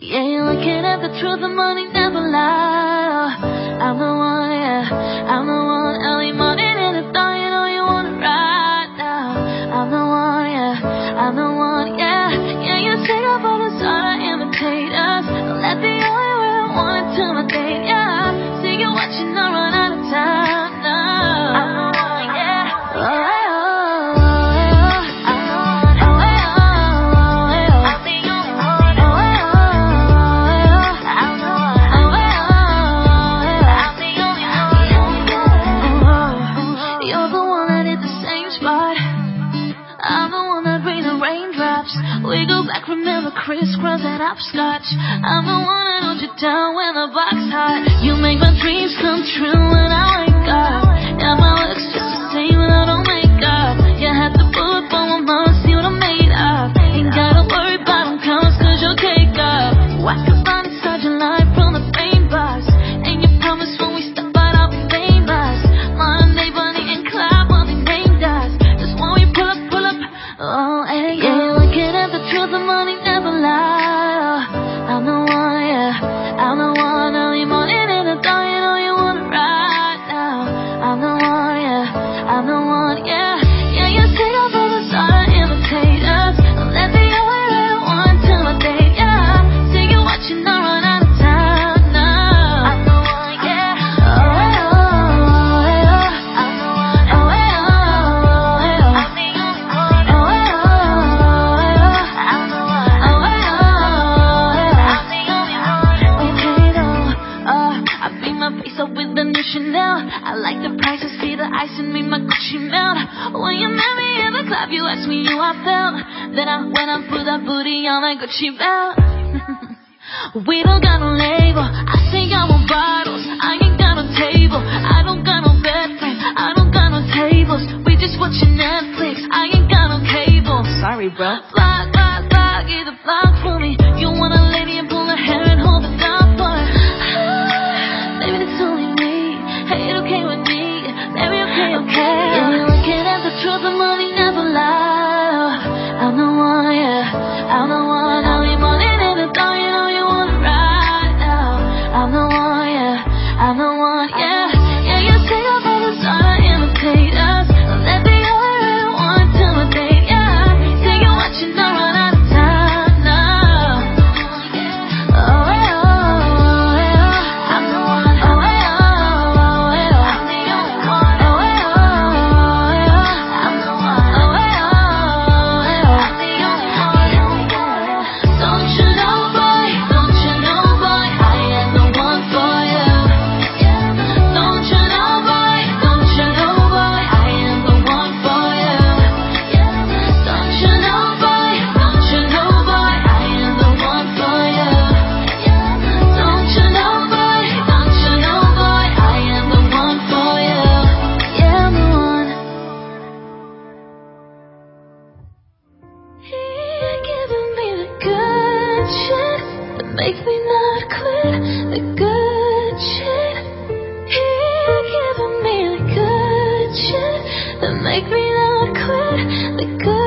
Yeah, you're looking at the truth, the money never lies. I'm the one, yeah, I'm the one. We go back, remember crisscross that hopscotch. I'm the one that holds you down when the box hot. You make my dreams. I like the prices, see the ice and make my Gucci melt. When you met me in the club, you asked me how I felt. Then I went and put that booty on my Gucci belt. we don't got no label, I say I want bottles. I ain't got no table, I don't got no bed frame, I don't got no tables. We just watching Netflix, I ain't got no cable. Sorry, bro. Make me not quit the good shit. You're giving me the good shit. that make me not quit the good